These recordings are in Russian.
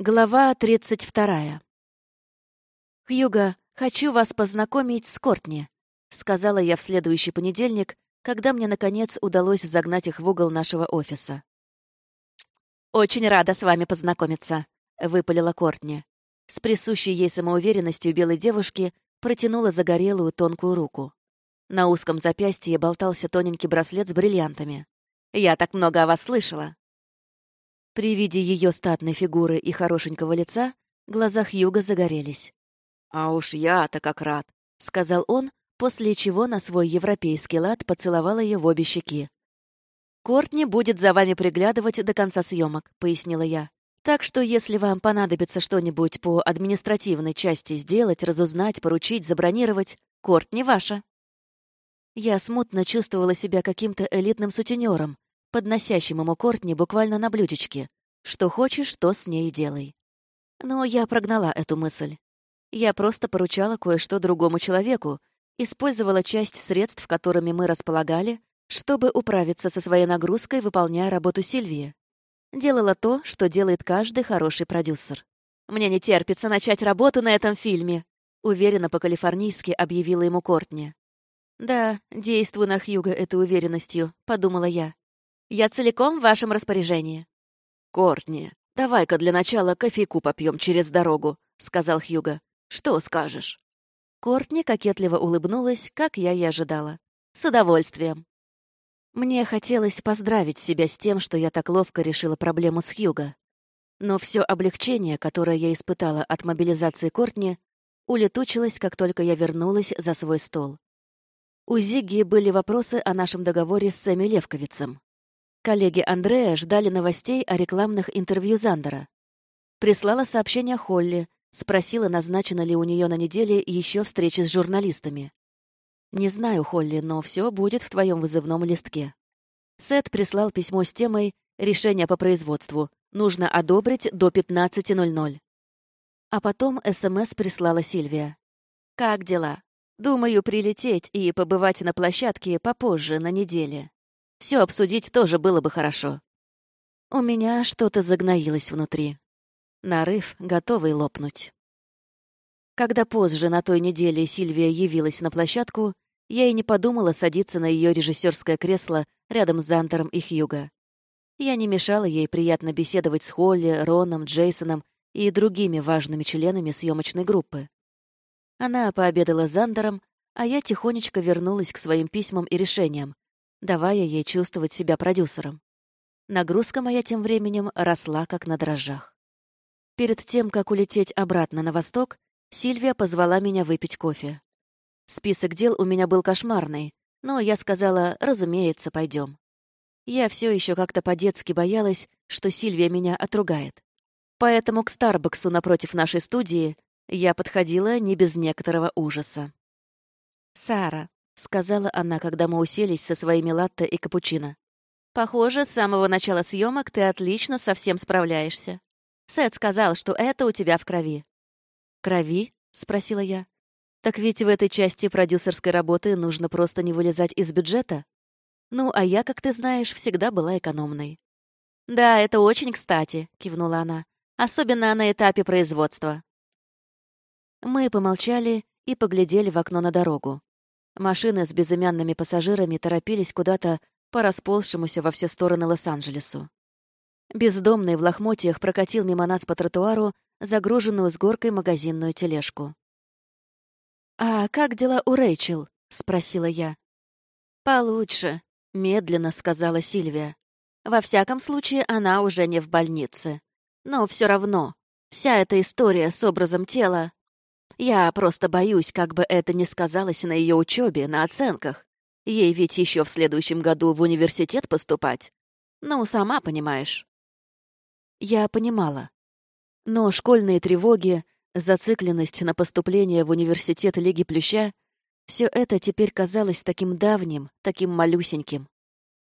Глава 32. «Хьюго, хочу вас познакомить с Кортни», — сказала я в следующий понедельник, когда мне, наконец, удалось загнать их в угол нашего офиса. «Очень рада с вами познакомиться», — выпалила Кортни. С присущей ей самоуверенностью белой девушки протянула загорелую тонкую руку. На узком запястье болтался тоненький браслет с бриллиантами. «Я так много о вас слышала. При виде ее статной фигуры и хорошенького лица глаза Хьюга загорелись. «А уж я-то как рад», — сказал он, после чего на свой европейский лад поцеловал ее в обе щеки. «Кортни будет за вами приглядывать до конца съемок», — пояснила я. «Так что, если вам понадобится что-нибудь по административной части сделать, разузнать, поручить, забронировать, Кортни ваша». Я смутно чувствовала себя каким-то элитным сутенером, подносящим ему Кортни буквально на блюдечке. Что хочешь, то с ней делай. Но я прогнала эту мысль. Я просто поручала кое-что другому человеку, использовала часть средств, которыми мы располагали, чтобы управиться со своей нагрузкой, выполняя работу Сильвии. Делала то, что делает каждый хороший продюсер. «Мне не терпится начать работу на этом фильме», — уверенно по-калифорнийски объявила ему Кортни. «Да, действую на Хьюга этой уверенностью», — подумала я. Я целиком в вашем распоряжении». «Кортни, давай-ка для начала кофейку попьем через дорогу», — сказал Хьюго. «Что скажешь?» Кортни кокетливо улыбнулась, как я и ожидала. «С удовольствием». Мне хотелось поздравить себя с тем, что я так ловко решила проблему с Хьюго. Но все облегчение, которое я испытала от мобилизации Кортни, улетучилось, как только я вернулась за свой стол. У Зигги были вопросы о нашем договоре с Сэмми Левковицем. Коллеги Андрея ждали новостей о рекламных интервью Зандера. Прислала сообщение Холли, спросила, назначена ли у нее на неделе еще встречи с журналистами. «Не знаю, Холли, но все будет в твоем вызывном листке». Сет прислал письмо с темой «Решение по производству. Нужно одобрить до 15.00». А потом СМС прислала Сильвия. «Как дела? Думаю, прилететь и побывать на площадке попозже, на неделе. Все обсудить тоже было бы хорошо. У меня что-то загноилось внутри. Нарыв, готовый лопнуть. Когда позже на той неделе Сильвия явилась на площадку, я и не подумала садиться на ее режиссерское кресло рядом с Зантером и Хьюго. Я не мешала ей приятно беседовать с Холли, Роном, Джейсоном и другими важными членами съемочной группы. Она пообедала с Зандером, а я тихонечко вернулась к своим письмам и решениям, давая ей чувствовать себя продюсером. Нагрузка моя тем временем росла как на дрожжах. Перед тем, как улететь обратно на восток, Сильвия позвала меня выпить кофе. Список дел у меня был кошмарный, но я сказала, разумеется, пойдем. Я все еще как-то по-детски боялась, что Сильвия меня отругает. Поэтому к Старбаксу напротив нашей студии я подходила не без некоторого ужаса. «Сара, — сказала она, когда мы уселись со своими латте и капучино. «Похоже, с самого начала съемок ты отлично со всем справляешься. Сет сказал, что это у тебя в крови». «Крови?» — спросила я. «Так ведь в этой части продюсерской работы нужно просто не вылезать из бюджета. Ну, а я, как ты знаешь, всегда была экономной». «Да, это очень кстати», — кивнула она. «Особенно на этапе производства». Мы помолчали и поглядели в окно на дорогу. Машины с безымянными пассажирами торопились куда-то по расползшемуся во все стороны Лос-Анджелесу. Бездомный в лохмотьях прокатил мимо нас по тротуару загруженную с горкой магазинную тележку. «А как дела у Рэйчел?» — спросила я. «Получше», — медленно сказала Сильвия. «Во всяком случае, она уже не в больнице. Но все равно, вся эта история с образом тела я просто боюсь, как бы это ни сказалось на ее учебе, на оценках. Ей ведь еще в следующем году в университет поступать. Ну, сама понимаешь. Я понимала. Но школьные тревоги, зацикленность на поступление в университет Лиги Плюща — все это теперь казалось таким давним, таким малюсеньким.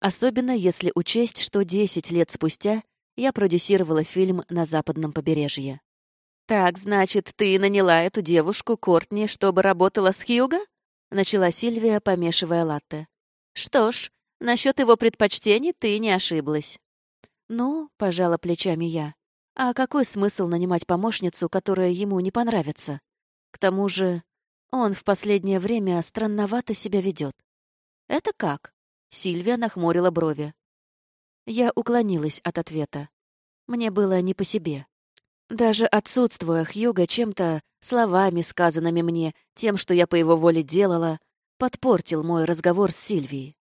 Особенно если учесть, что 10 лет спустя я продюсировала фильм «На западном побережье». «Так, значит, ты наняла эту девушку, Кортни, чтобы работала с Хьюго?» — начала Сильвия, помешивая латте. «Что ж, насчет его предпочтений ты не ошиблась». «Ну», — пожала плечами я, — А какой смысл нанимать помощницу, которая ему не понравится? К тому же он в последнее время странновато себя ведет. «Это как?» — Сильвия нахмурила брови. Я уклонилась от ответа. Мне было не по себе. Даже отсутствуя Хьюга чем-то, словами, сказанными мне, тем, что я по его воле делала, подпортил мой разговор с Сильвией.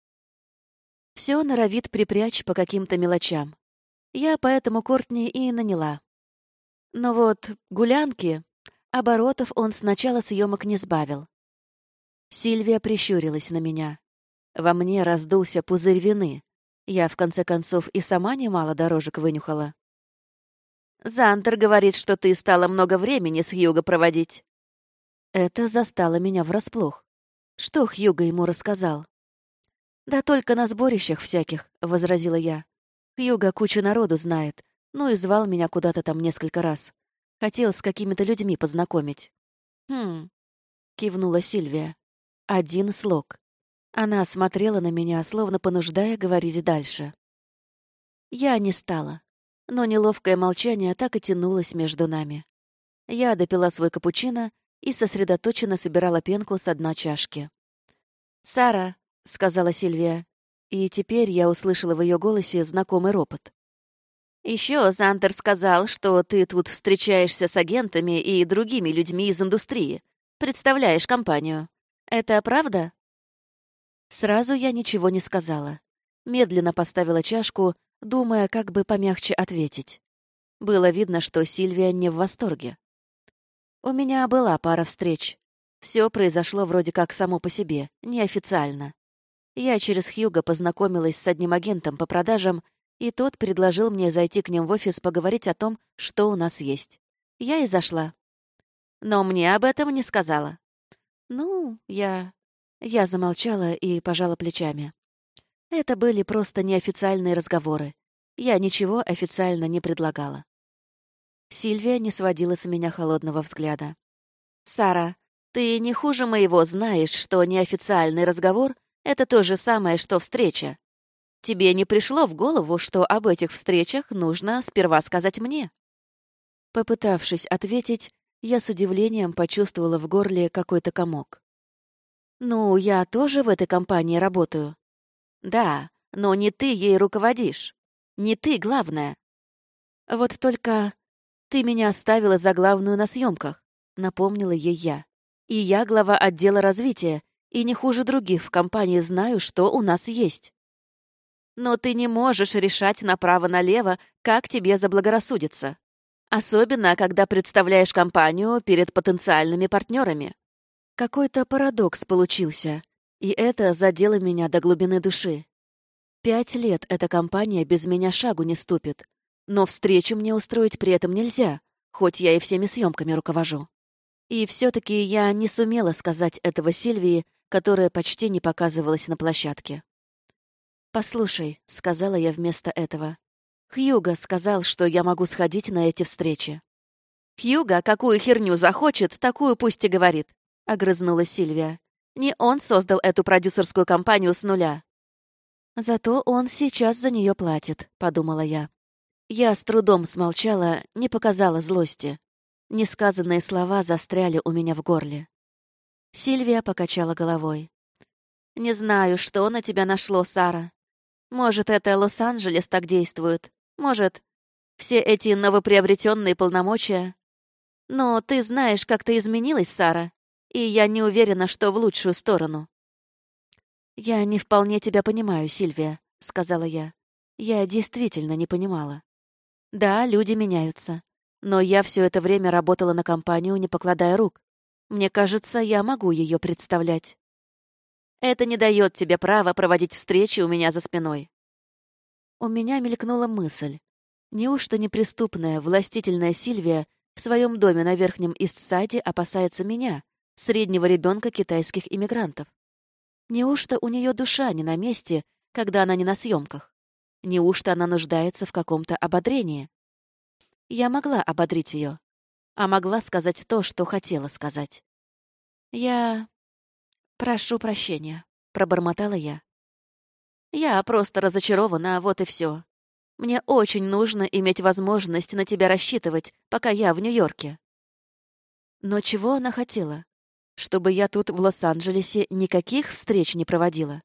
Все норовит припрячь по каким-то мелочам. Я поэтому Кортни и наняла. Но вот гулянки, оборотов он сначала съемок не сбавил. Сильвия прищурилась на меня. Во мне раздулся пузырь вины. Я, в конце концов, и сама немало дорожек вынюхала. Зантер говорит, что ты стала много времени с Хьюго проводить. Это застало меня врасплох. Что Хьюго ему рассказал? «Да только на сборищах всяких», — возразила я. «Хьюго кучу народу знает, ну и звал меня куда-то там несколько раз. Хотел с какими-то людьми познакомить». «Хм», — кивнула Сильвия. «Один слог». Она смотрела на меня, словно понуждая говорить дальше. Я не стала но неловкое молчание так и тянулось между нами. Я допила свой капучино и сосредоточенно собирала пенку с дна чашки. «Сара», — сказала Сильвия, и теперь я услышала в ее голосе знакомый ропот. Еще Зантер сказал, что ты тут встречаешься с агентами и другими людьми из индустрии. Представляешь компанию. Это правда?» Сразу я ничего не сказала. Медленно поставила чашку думая, как бы помягче ответить. Было видно, что Сильвия не в восторге. У меня была пара встреч. Все произошло вроде как само по себе, неофициально. Я через Хьюга познакомилась с одним агентом по продажам, и тот предложил мне зайти к ним в офис поговорить о том, что у нас есть. Я и зашла. Но мне об этом не сказала. Ну, я... Я замолчала и пожала плечами. Это были просто неофициальные разговоры. Я ничего официально не предлагала. Сильвия не сводила с меня холодного взгляда. «Сара, ты не хуже моего знаешь, что неофициальный разговор — это то же самое, что встреча. Тебе не пришло в голову, что об этих встречах нужно сперва сказать мне?» Попытавшись ответить, я с удивлением почувствовала в горле какой-то комок. «Ну, я тоже в этой компании работаю. Да, но не ты ей руководишь. Не ты главное. Вот только ты меня оставила за главную на съемках, напомнила ей я. И я глава отдела развития, и не хуже других в компании знаю, что у нас есть. Но ты не можешь решать направо-налево, как тебе заблагорассудится. Особенно, когда представляешь компанию перед потенциальными партнерами. Какой-то парадокс получился, и это задело меня до глубины души. Пять лет эта компания без меня шагу не ступит. Но встречу мне устроить при этом нельзя, хоть я и всеми съемками руковожу. И все таки я не сумела сказать этого Сильвии, которая почти не показывалась на площадке. «Послушай», — сказала я вместо этого. «Хьюго сказал, что я могу сходить на эти встречи». «Хьюго какую херню захочет, такую пусть и говорит», — огрызнулась Сильвия. Не он создал эту продюсерскую компанию с нуля. Зато он сейчас за нее платит, подумала я. Я с трудом смолчала, не показала злости. Несказанные слова застряли у меня в горле. Сильвия покачала головой. «Не знаю, что на тебя нашло, Сара. Может, это Лос-Анджелес так действует. Может, все эти новоприобретенные полномочия. Но ты знаешь, как ты изменилась, Сара и я не уверена, что в лучшую сторону. «Я не вполне тебя понимаю, Сильвия», — сказала я. Я действительно не понимала. Да, люди меняются. Но я все это время работала на компанию, не покладая рук. Мне кажется, я могу ее представлять. Это не дает тебе права проводить встречи у меня за спиной. У меня мелькнула мысль. Неужто неприступная, властительная Сильвия в своем доме на Верхнем Истсайде опасается меня, среднего ребенка китайских иммигрантов. Неужто у нее душа не на месте, когда она не на съемках? Неужто она нуждается в каком-то ободрении? Я могла ободрить ее, а могла сказать то, что хотела сказать. Я... прошу прощения, пробормотала я. Я просто разочарована, вот и все. Мне очень нужно иметь возможность на тебя рассчитывать, пока я в Нью-Йорке». Но чего она хотела? Чтобы я тут, в Лос-Анджелесе, никаких встреч не проводила?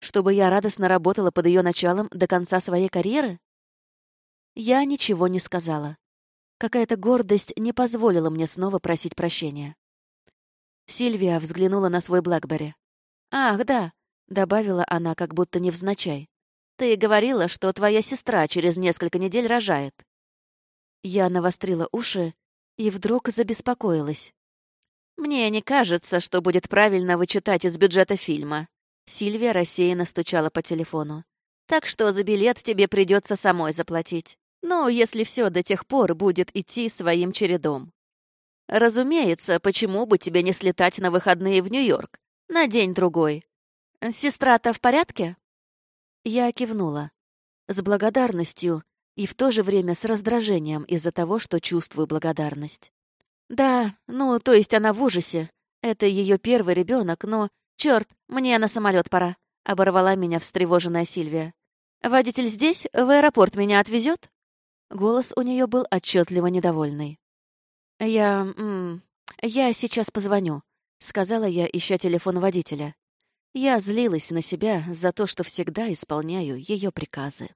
Чтобы я радостно работала под ее началом до конца своей карьеры? Я ничего не сказала. Какая-то гордость не позволила мне снова просить прощения. Сильвия взглянула на свой Блэкбери. «Ах, да», — добавила она, как будто невзначай. «Ты говорила, что твоя сестра через несколько недель рожает». Я навострила уши и вдруг забеспокоилась. «Мне не кажется, что будет правильно вычитать из бюджета фильма». Сильвия рассеянно стучала по телефону. «Так что за билет тебе придется самой заплатить. Ну, если все до тех пор будет идти своим чередом. Разумеется, почему бы тебе не слетать на выходные в Нью-Йорк? На день-другой. Сестра-то в порядке?» Я кивнула. С благодарностью и в то же время с раздражением из-за того, что чувствую благодарность. Да, ну, то есть она в ужасе. Это ее первый ребенок, но... Черт, мне на самолет пора. Оборвала меня встревоженная Сильвия. Водитель здесь? В аэропорт меня отвезет? Голос у нее был отчетливо недовольный. Я... Я сейчас позвоню, сказала я, ища телефон водителя. Я злилась на себя за то, что всегда исполняю ее приказы.